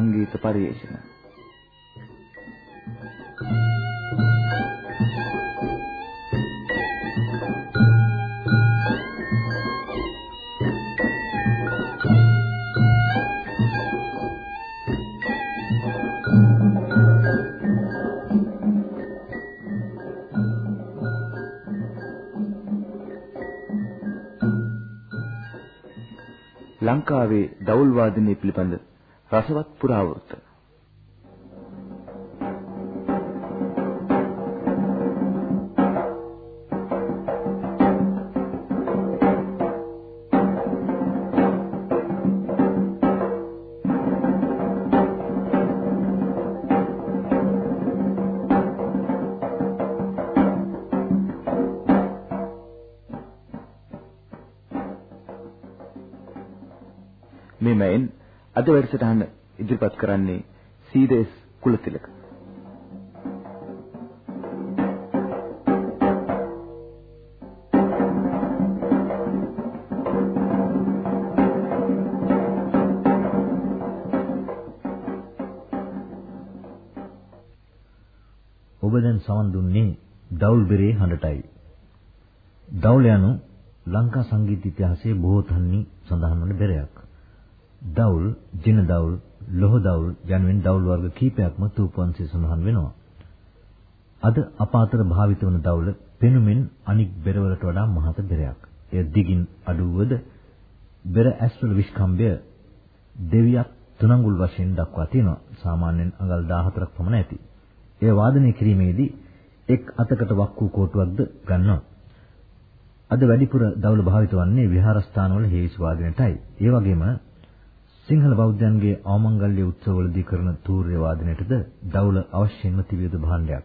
ජන සංගීත පරිවේෂණ ලංකාවේ දවුල් වාදනය පිළිබඳ රසවත් පුරාවෘත්ත අද වැඩසටහන ඉදිරිපත් කරන්නේ සීදේස් කුලතිලක. ඔබ දැන් සවන් දුන්නේ දවුල් බෙරේ හඬටයි. දවුල් යනු ලංකා සංගීත ඉතිහාසයේ බොහෝ තන්හි සඳහන් වන බෙරයක්. දවුල්, ජින දවුල්, ලෝහ දවුල් යනුවෙන් දවුල් වර්ග කීපයක්ම තූපවංශයේ සඳහන් වෙනවා. අද අප අතර භාවිත වන දවුල පෙනුමින් අනික් බෙරවලට වඩා මහත බෙරයක්. එය දිගින් අඩුවද බෙර ඇස්වල විස්කම්භය දෙවියක් තුනඟුල් වශයෙන් දක්වා තියෙනවා. සාමාන්‍යයෙන් අඟල් 14ක් පමණ ඇති. එය වාදනය කිරීමේදී එක් අතකට වක් වූ කෝටුවක්ද ගන්නවා. අද වැඩිපුර දවුල භාවිත වන්නේ විහාරස්ථානවල හේවිසි වාදනයටයි. ඒ වගේම සිංහල බෞද්ධයන්ගේ ආමංගල්‍ය උත්සවවලදී කරන තූර්ය වාදනයටද දවුල අවශ්‍යම තිබියද භාණ්ඩයක්.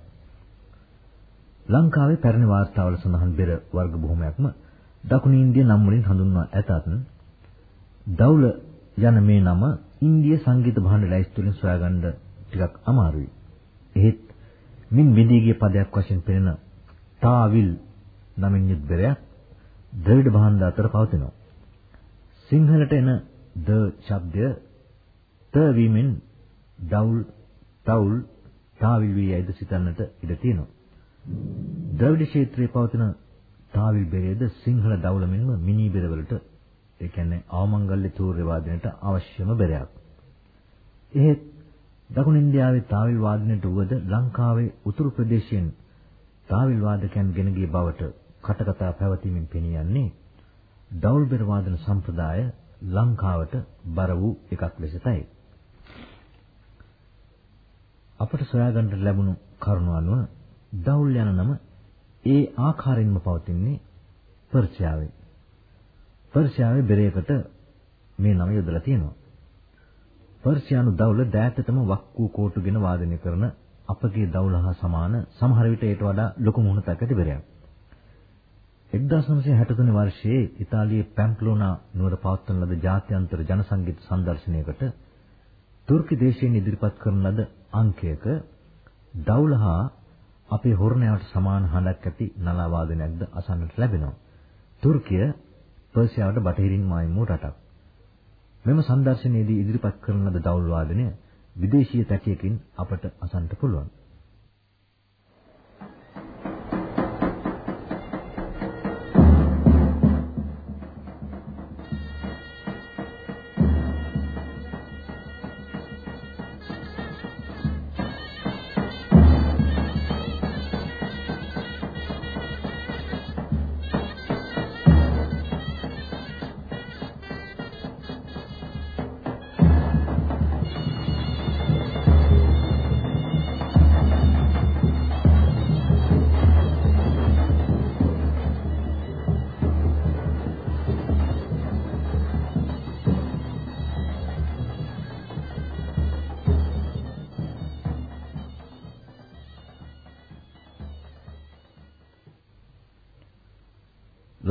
ලංකාවේ පැරණි වාර්තාවල සඳහන් බෙර වර්ග බොහොමයක්ම දකුණු ඉන්දිය නම් වලින් හඳුන්වා ඇතත් දවුල යන මේ නම ඉන්දිය සංගීත භාණ්ඩ ලැයිස්තු වලින් සොයාගන්න ටිකක් අමාරුයි. එහෙත් මින් බිඳී ගිය පදයක් වශයෙන් පෙනෙන තාවිල් නමින් යුත් බෙරයක් ද්‍රවිඩ භාණ්ඩ අතර පවතිනවා. සිංහලට එන ද ශබ්දය ත වීමෙන් දවුල් තවුල් තාවිල් වී යයිද සිතන්නට ඉඩ තියෙනවා. ද්‍රවිඩ ක්ෂේත්‍රයේ පවතින තාවිල් බෙරේද සිංහල දවුල මෙන්ම මිනි බෙරවලට ඒ කියන්නේ ආමංගල්‍ය තූර්ය වාදනයට අවශ්‍යම බෙරයක්. එහෙත් දකුණු ඉන්දියාවේ තාවිල් වාදනයට වුවද ලංකාවේ උතුරු ප්‍රදේශයෙන් තාවිල් වාදකයන් ගෙන ගිය බවට කටකතා පැවතීමෙන් පෙනී යන්නේ දවුල් බෙර වාදන සම්ප්‍රදාය ලංකාවට බර වූ එකක් ලෙසයි. අපට සොයාගන්න ලැබුණු කරුණ අනුව දවුල් යන නම ඒ ආකාරයෙන්ම පවතින්නේ පර්ෂියාවේ. පර්ෂියාවේ බෙරයකට මේ නම යොදලා තියෙනවා. පර්ෂියානු දවුල දෑතටම වක් වූ කෝටුගෙන වාදනය කරන අපගේ දවුල හා සමාන සමහර විට ඊට වඩා ලොකු මුහුණක් ඇති බෙරයක්. 1963 වර්ෂයේ ඉතාලියේ පැම්ප්ලෝනා නුවර පවත්වන ලද ජාත්‍යන්තර ජන සංගීත සංදර්ශනයකට තුර්කි දේශයෙන් ඉදිරිපත් කරන ලද අංකයක දවුලහා අපේ හොරණයාට සමාන හඬක් ඇති නලා වාදනයක්ද අසන්නට ලැබෙනවා. තුර්කිය පර්සියාවට බටහිරින් මායිම් වූ රටක්. මෙම සංදර්ශනයේදී ඉදිරිපත් කරන ලද දවුල් වාදනය විදේශීය තැටියකින් අපට අසන්නට පුළුවන්.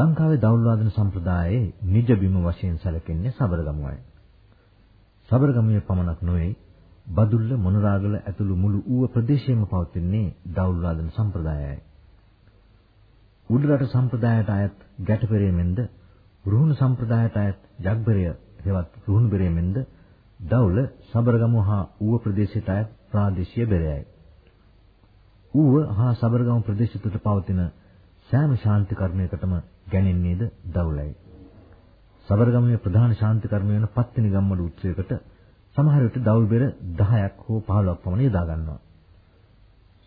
ලංකාවේ දවුල් වාදන සම්ප්‍රදායේ නිජ බිම වශයෙන් සැලකෙන්නේ සබරගමුවයි. සබරගමුවේ පමණක් නොවේ බදුල්ල මොනරාගල ඇතුළු මුළු ඌව ප්‍රදේශයේම පවතින්නේ දවුල් වාදන සම්ප්‍රදායයි. උඩරට සම්ප්‍රදායට අයත් ගැටපෙරේමෙන්ද රුහුණු සම්ප්‍රදායට අයත් ජග්බරය හෙවත් රුහුණු බෙරේමෙන්ද දවුල සබරගමු හා ඌව ප්‍රදේශයට අයත් ප්‍රාදේශීය බෙරයයි. ඌව හා සබරගමු ප්‍රදේශ තුළ පවතින සෑම ශාන්ති කර්මයකටම ගැනෙන්නේද දවුලයි. සබරගමුවේ ප්‍රධාන ශාන්ති කර්මය වෙන පත්තිනි ගම්මඩ උත්සවයකට සමහර විට දවුල් බෙර 10ක් හෝ 15ක් පමණ යොදා ගන්නවා.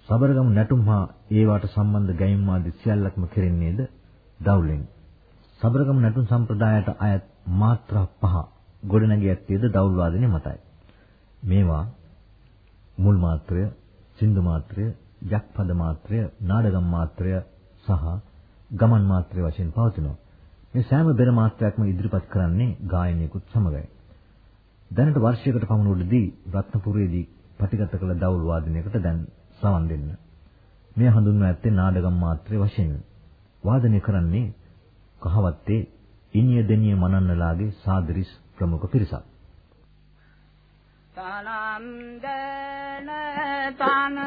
සබරගමු නැටුම් හා ඒවාට සම්බන්ධ ගැයීම් ආදී සියල්ලක්ම කෙරෙන්නේද දවුලෙන්. සබරගමු නැටුම් සම්ප්‍රදායට අයත් මාත්‍රා පහ ගොඩනැගී ඇත්තේද දවුල් වාදනය මතයි. මේවා මුල් මාත්‍රය, සින්දු මාත්‍රය, යක්පද මාත්‍රය, නාඩගම් මාත්‍රය සහ ගමන් මාත්‍රය වශයෙන් පවතිනවා. මේ සෑම බෙර මාත්‍රයක්ම ඉදිරිපත් කරන්නේ ගායනයකුත් සමගයි. දැනට වර්ෂයකට පමණ උඩදී රත්නපුරයේදී පටිගත කළ දවුල් වාදනයකට දැන් සවන් දෙන්න. මේ හඳුන්වා ඇත්තේ නාඩගම් මාත්‍රයේ වශයෙන්. වාදනය කරන්නේ කහවත්තේ ඉනිය දෙනිය මනන්නලාගේ සාදරිස් ප්‍රමුඛ පිරිසක්. තනම් දන තන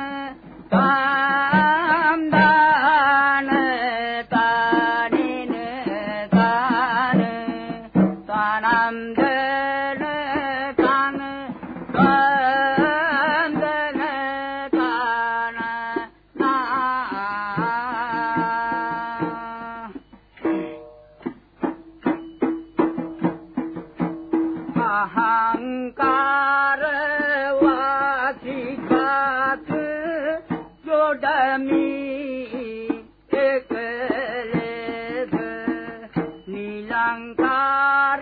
长大。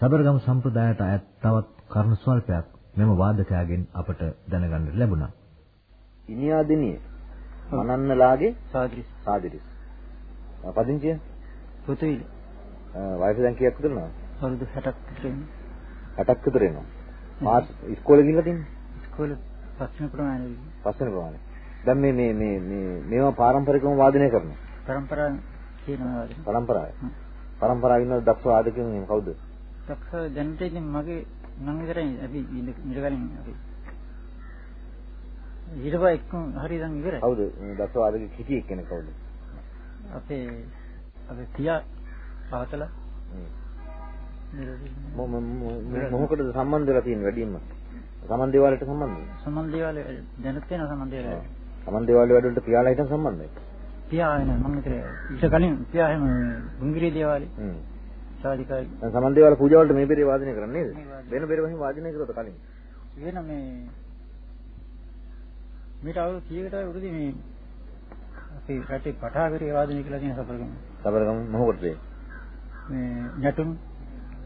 සබරගම සම්ප්‍රදායට අයත් තවත් කරුණු ස්වල්පයක් මෙම වාදකයාගෙන් අපට දැනගන්න ලැබුණා. ඉනියා දිනිය මනන්නලාගේ සාද්‍රිස් සාදිරිස්. පදිංචිය පුතුයිල ආ, වයස දැන් කීයක් විතර නේද? අවුරුදු 60ක් විතර ඉන්න 60ක් විතර එනවා. පාස් ඉස්කෝලේ ගිහිල්ලා තින්නේ? ඉස්කෝලේ පස්වෙනි ප්‍රමාණය පස්වෙනි ප්‍රමාණය. දැන් මේ මේ මේ මේ මේවා පාරම්පරිකව වාදනය කරනවා. පරම්පරාව කියනවා වගේ. පරම්පරාවේ. පරම්පරාවේ ඉන්න දක්ෂ වාදකයන් කවුද? දක්ෂ දැනට ඉතින් මගේ මම විතරයි අපි ඉඳ කලින් අපි ඊට පස්සේ එක්කම හරි දැන් ඉවරයි. දක්ෂ වාදකෙක් හිටියේ කෙනෙක් කවුද? අපේ අපේ පියා පාතල හ්ම්. නිරෝධී මො- මො- මො- මො- මොකටද සම්බන්ධ වෙලා තියෙන්නේ වැඩියෙන්ම? සමන් දේවාලයට සම්බන්ධද? සමන් දේවාල දැනත් වෙන සමන් දේවාල. සමන් දේවාලේ වැඩවලට පියාලා හිටන් සම්බන්ධයි. පියා වෙන මම විතර ඊට කලින් පියා හැම ගුංගිරි දේවාලේ හ්ම්. දැන් සමන් දේවාල පූජා වලට මේ බෙරේ වාදනය කරන්නේ නේද? වෙන බෙරේ වහින් වාදනය කරොත් කලින්. වෙන මේ මීට අවුරුදු 100කට උඩදී මේ අපේ රටේ පටාගරේ වාදනය කියලා තියෙන සබරගම. සබරගම මොහොතද? මේ නැටුම්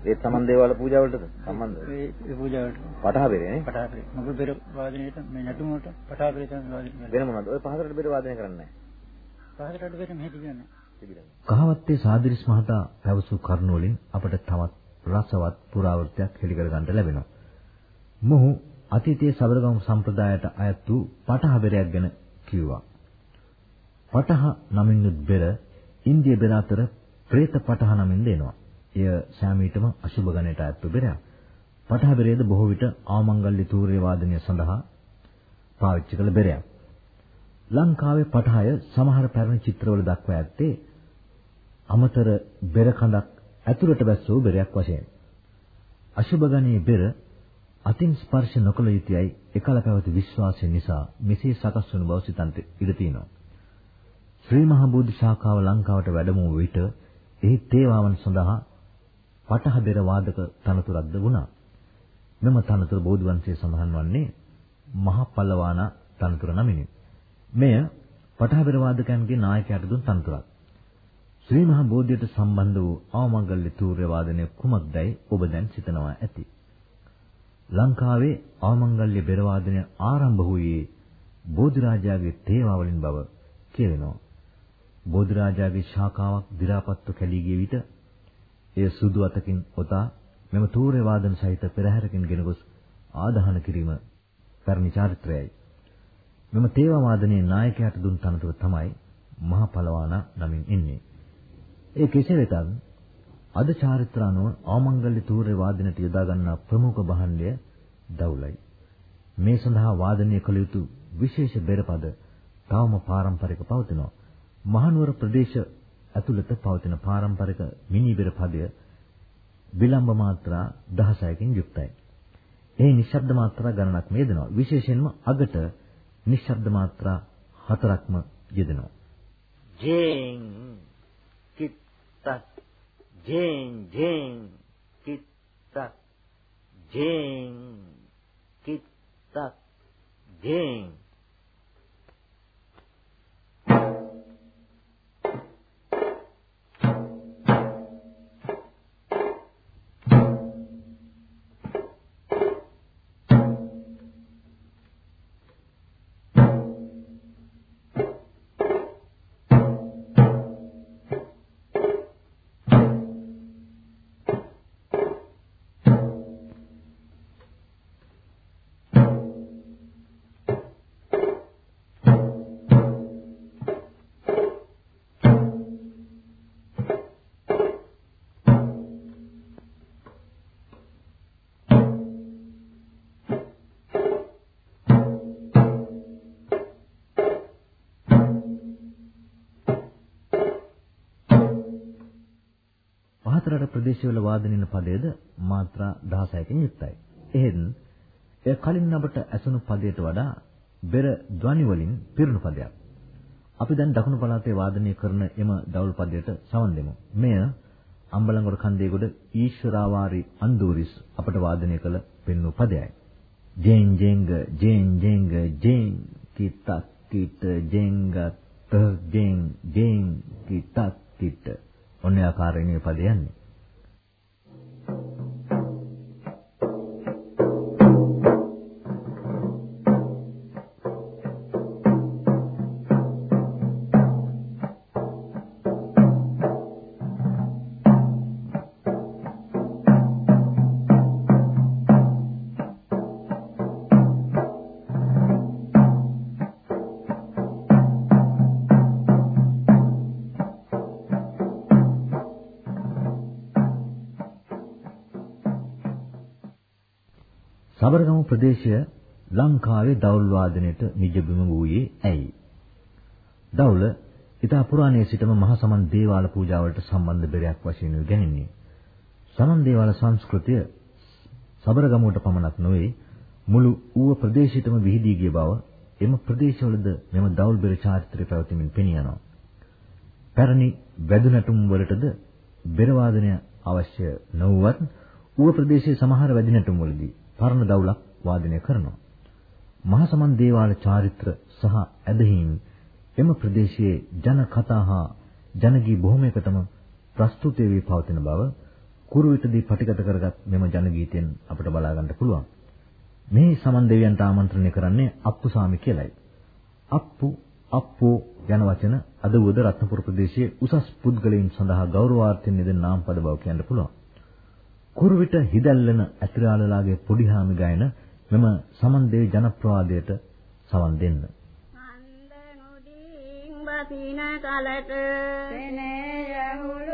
ඒත් සමන් දේවාල පූජා වලටද සම්බන්ධද? ඒ ඒ පූජාවට පටහ බෙරේ නේ? පටාගරේ මොකද බෙර වාදනයට මේ නැටුම් වලට පටාගරේ තමයි වාදනය. වෙන මොනවද? ඔය පහතරට බෙරේ වාදනය කරන්නේ නැහැ. පහතරට බෙර මෙහෙ තිබුණේ තිබිලා. කහවත්තේ සාදිරිස් මහතා පැවසූ කරුණු වලින් අපට තවත් රසවත් පුරාවෘත්තයක් හෙළි කර ගන්නට ලැබෙනවා. මොහු අතීතයේ සබරගම් සම්ප්‍රදායට අයත් වූ පටහබෙරයක් ගැන කිව්වා. පටහ නමින් බෙර ඉන්දිය බෙර අතර പ്രേත පටහ නමින් දෙනවා. එය සෑමීටම අශුභ ගණයට අයත් වූ බෙරයක්. පටහබෙරේද බොහෝ විට ආමංගල්‍ය තූර්ය වාදනය සඳහා පාවිච්චි කළ බෙරයක්. ලංකාවේ පටහය සමහර පැරණි චිත්‍රවල දක්වා ඇත්තේ අමතර බෙර කඳක් ඇතුළට බැස්සූ බෙරයක් වශයෙන්. අශුභ ගණයේ බෙර අතින් ස්පර්ශ නොකළ යුතුයයි එකල පැවති විශ්වාසය නිසා මෙසේ සකස් වුණු බව සිතන්ට ඉඩ තියෙනවා. ශ්‍රී මහා බෝධි ශාඛාව ලංකාවට වැඩම වූ විට එහි තේවාවන් සඳහා පටහ බෙර වාදක තනතුරක්ද වුණා. මෙම තනතුර බෝධි වංශයේ සඳහන් වන්නේ මහ පල්ලවාන තනතුර නමිනි. මෙය පටහ බෙර වාදකයන්ගේ නායකයාට දුන් තනතුරක්. ශ්‍රී මහා බෝධියට සම්බන්ධ වූ ආමංගල්‍ය තූර්ය වාදනය කුමක්දයි ඔබ දැන් සිතනවා ඇති. ලංකාවේ ආමංගල්‍ය බෙර වාදනය ආරම්භ වූයේ බෝධිරාජාගේ තේවා වලින් බව කියවෙනවා. බෝධිරාජාගේ ශාඛාවක් දි รา පත්ව කැළී ගිය විට එය සුදු අතකින් ඔතා මෙම තූර්ය වාදන සහිත පෙරහැරකින් ගෙන ගොස් ආදාහන කිරීම පැරණි චාරිත්‍රයයි. මෙම තේවා වාදනයේ නායකයාට දුන් තනතුර තමයි මහා පළවාන නමින් ඉන්නේ. ඒ කෙසේ වෙතත් අද චාරිත්‍ර අනුව ආමංගල්‍ය තූර්ය වාදනයට යොදා ගන්නා ප්‍රමුඛ භාණ්ඩය දවුලයි. මේ සඳහා වාදනය කළ යුතු විශේෂ බෙරපද තවම පාරම්පරික පවතිනවා. මහනුවර ප්‍රදේශ ඇතුළත පවතින පාරම්පරික මිනිබෙර පදය විලම්භ මාත්‍රා 16කින් යුක්තයි. ඒ නිශ්ශබ්ද මාත්‍රා ගණනක් යෙදෙනවා. විශේෂයෙන්ම අගට නිශ්ශබ්ද මාත්‍රා හතරක්ම යෙදෙනවා. ජෙන් කිත්තක් ජෙන් ජෙන් කිත්තක් ජෙන් කිත්තක් ජෙන් පහතරට ප්‍රදේශවල වාදනින පදයේද මාත්‍රා 16කින් යුක්තයි. එහෙත් එය කලින් අපට ඇසුණු පදයට වඩා බෙර ධ්වනි වලින් පිරුණු පදයක්. අපි දැන් දකුණු පළාතේ වාදනය කරන එම දවුල් පදයට සවන් දෙමු. මෙය අම්බලන්ගොඩ කන්දේගොඩ ඊශ්වරාවාරි අන්දෝරිස් අපට වාදනය කළ පෙන්වූ පදයයි. ජෙන් ජෙන්ග ජෙන් ජෙන්ග ජෙන් කිතක් කිත ජෙන්ග ත ජෙන් ජෙන් කිතක් කිත ඔන්න ආකාරයෙන් මේ පද යන්නේ. සබරගමු ප්‍රදේශය ලංකාවේ දවුල් වාදනයට නිජබිම වූයේ ඇයි? දවුල ඉතා පුරාණයේ සිටම මහ සමන් දේවාල පූජාවලට සම්බන්ධ බෙරයක් වශයෙන් උගැනෙන්නේ. සමන් දේවාල සංස්කෘතිය සබරගමුවට පමණක් නොවේ මුළු ඌව ප්‍රදේශයටම විහිදී ගිය බව එම ප්‍රදේශවලද මෙම දවුල් බෙර චාරිත්‍රය පැවතීමෙන් පෙනී යනවා. පැරණි වැදුනටුම් වලටද බෙර වාදනය අවශ්‍ය නොවුවත් ඌව ප්‍රදේශයේ සමහර වැදිනටුම් වලදී පරණ දවුලක් වාදනය කරනවා. මහසමන් දේවාල චාරිත්‍ර සහ ඇදහිීම් එම ප්‍රදේශයේ ජන කතා හා ජනගී බොහොමයකටම ප්‍රස්තුත වී පවතින බව කුරුවිටදී පටිගත කරගත් මෙම ජන ගීතෙන් අපට බලා ගන්න පුළුවන්. මේ සමන් දෙවියන්ට ආමන්ත්‍රණය කරන්නේ අප්පුසාමි කියලයි. අප්පු අප්පෝ යන වචන අද උද රත්නපුර ප්‍රදේශයේ උසස් පුද්ගලයන් සඳහා ගෞරවාර්ථයෙන් යෙදෙන නාමපද බව කියන්න පුළුවන්. කුරුවිට හිදැල්ලන ඇතිරාලලාගේ පොඩිහාමි ගායන මෙම සමන් දෙවි ජනප්‍රවාදයට සවන් දෙන්න. බසින කලට සෙනේ යහුළු මාලිගාව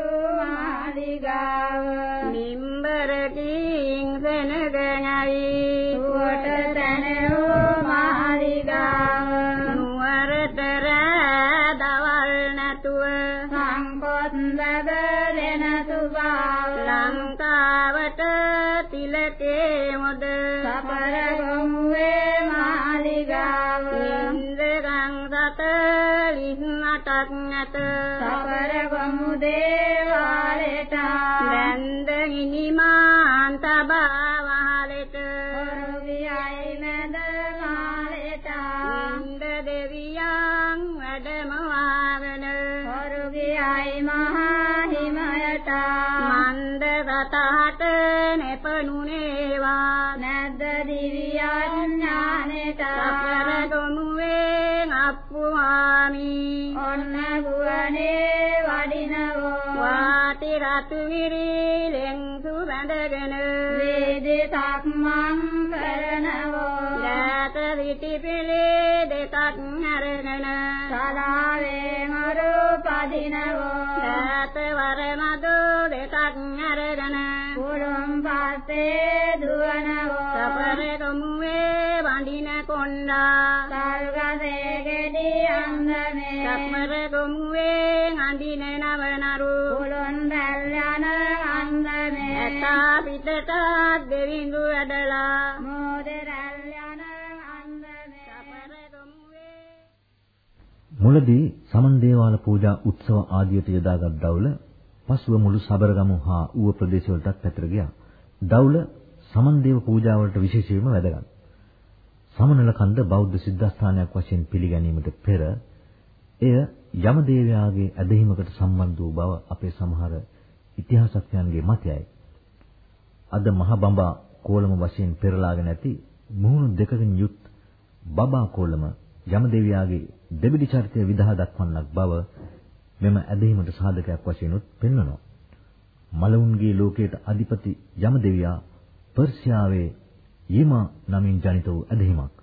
නැත සබර ගමු දේවාලෙට. දැන්ද හිනිමාන් තබා වහලෙට ඔරුවියයි මැද කාලෙට ඉන්ද දෙවියන් වැඩම වාගෙන ඔරුවියයි මහා හිමයට මන්ද රතහට නෙපනුනේවා ගුවනේ වඩිනවෝ. වාටි රතු විරිලෙන් සපර ගොමුවේ අඳින නවනරු කුළුන් දැල් යන අන්දමේ ඇතා පිටට දෙවිඳු ඇදලා මෝදේ රැල් යන අන්දමේ සපර ගොමුවේ මුලදී සමන් දේවාල පූජා උත්සව ආදියට යොදාගත් දවුල පසුව මුළු සබරගමු හා ඌව ප්‍රදේශවලටත් පැතිර ගියා. දවුල සමන් දේව පූජාවලට විශේෂයෙන්ම වැදගත්. සමනල කන්ද බෞද්ධ සිද්ධාස්ථානයක් වශයෙන් පිළිගැනීමට පෙර එය යමදේවයාගේ ඇදහිමකට සම්බන්ධ වූ බව අපේ සමහර ඉතිහාසඥයන්ගේ මතයයි. අද මහ බඹා කෝලම වශයෙන් පෙරලාගෙන ඇති මුහුණු දෙකකින් යුත් බබා කෝලම යමදේවයාගේ දෙබිඩි චරිතය විදහා දක්වන්නක් බව මෙම ඇදහිමට සාධකයක් වශයෙන් උත් පෙන්වනවා. මලවුන්ගේ ලෝකයට අධිපති යමදේවයා පර්ෂියාවේ යීමා නමින් ජනිත වූ ඇදහිමක්.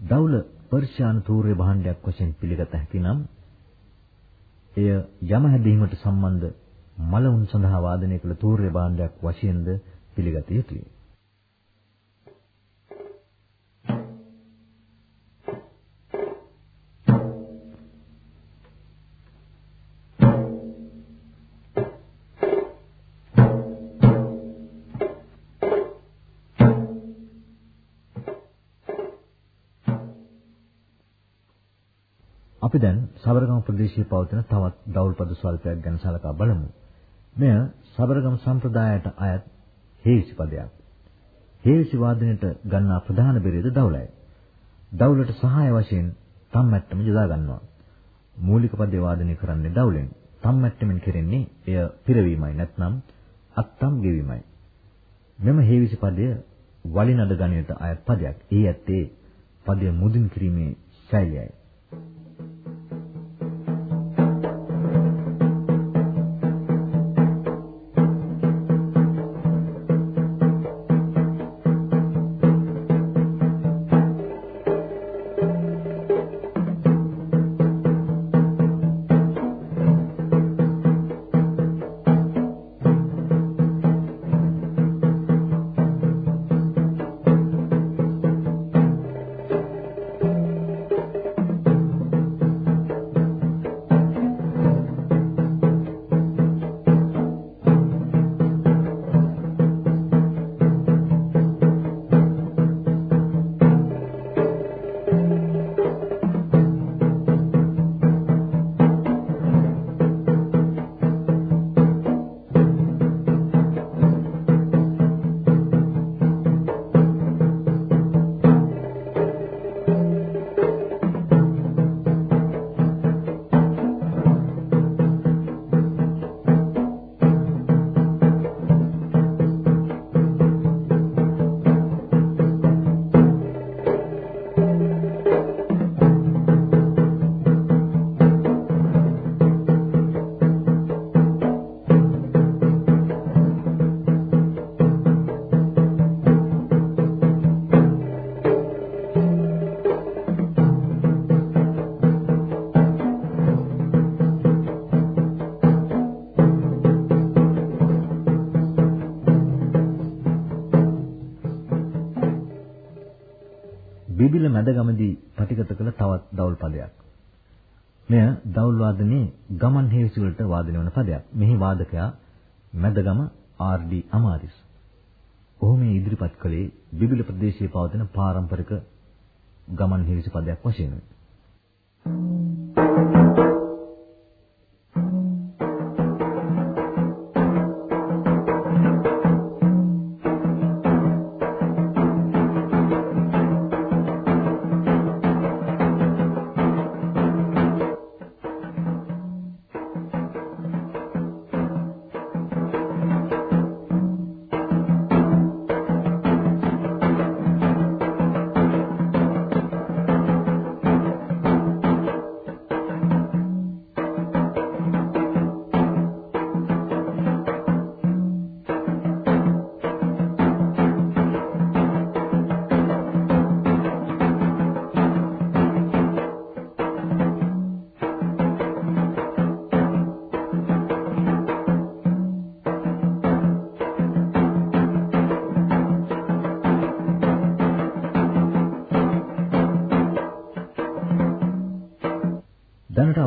දවුල පර්ෂියානු තූර්ය භාණ්ඩයක් වශයෙන් පිළිගත හැකි නම් එය යම හැදීමට සම්බන්ධ මලවුන් සඳහා වාදනය කළ තූර්ය භාණ්ඩයක් වශයෙන්ද පිළිගත යුතුය. අපි දැන් සබරගම ප්‍රදේශයේ පවතින තවත් දවුල්පද ස්වල්පයක් ගැන සලකා බලමු. මෙය සබරගම සම්ප්‍රදායට අයත් හේවිසි පදයක්. හේවිසි වාදනයට ගන්නා ප්‍රධාන බෙරේද දවුලයි. දවුලට සහාය වශයෙන් තම්මැට්ටම යොදා ගන්නවා. මූලික පදේ වාදනය කරන්නේ දවුලෙන්. තම්මැට්ටමින් කෙරෙන්නේ එය පිරවීමයි නැත්නම් අත්තම් ගෙවීමයි. මෙම හේවිසි පදය වලිනඩ ගණයට අයත් පදයක්. ඒ ඇත්තේ පදය මුදින් කිරීමේ ශෛලියයි. මැදගමදී පටිගත කළ තවත් දවුල් පදයක්. මෙය දවුල් වාදනයේ ගමන් හේවිසි වලට වාදනය වන පදයක්. මෙහි වාදකයා මැදගම ආර්.ඩී. අමාරිස්. ඔහු මේ ඉදිරිපත් කළේ බිබිල ප්‍රදේශයේ පවතින පාරම්පරික ගමන් හේවිසි පදයක් වශයෙන්.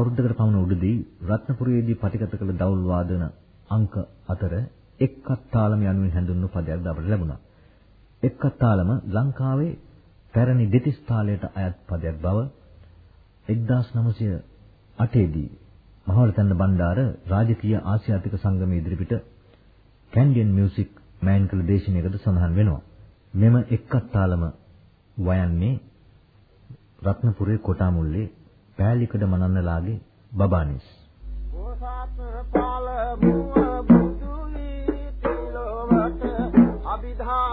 අවුරුද්දකට පමණ උඩදී රත්නපුරයේදී පටිගත කළ දවුල් වාදන අංක අතර එක්කත් තාලම යනුවෙන් හැඳින්වුණු පදයක් ද අපට ලැබුණා. එක්කත් තාලම ලංකාවේ පැරණි දෙතිස් තාලයට අයත් පදයක් බව 1908 දී මහවලතන්න බණ්ඩාර රාජකීය ආසියාතික සංගමයේ ඉදිරිපිට කැන්ඩියන් මියුසික් මෑන් කළ දේශනාවකද සඳහන් වෙනවා. මෙම එක්කත් තාලම වයන්නේ රත්නපුරේ කොටාමුල්ලේ පෑලිකඩ මනන්නලාගේ බබානිස්. පොසත් පාලමුව බුදුලි තිලොවට අභිධාං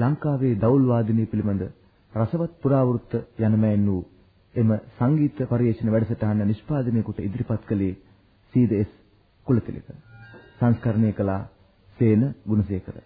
ලංකාවේ දවුල් වාදනය පිළිබඳ රසවත් පුරාවෘත්ත යන මෑන් වූ එම සංගීත පරිශන වැඩසටහන නිෂ්පාදනය කොට ඉදිරිපත් කළේ සීද.එස්. කුලතිලක. සංස්කරණය කළ සේන ගුණසේකර.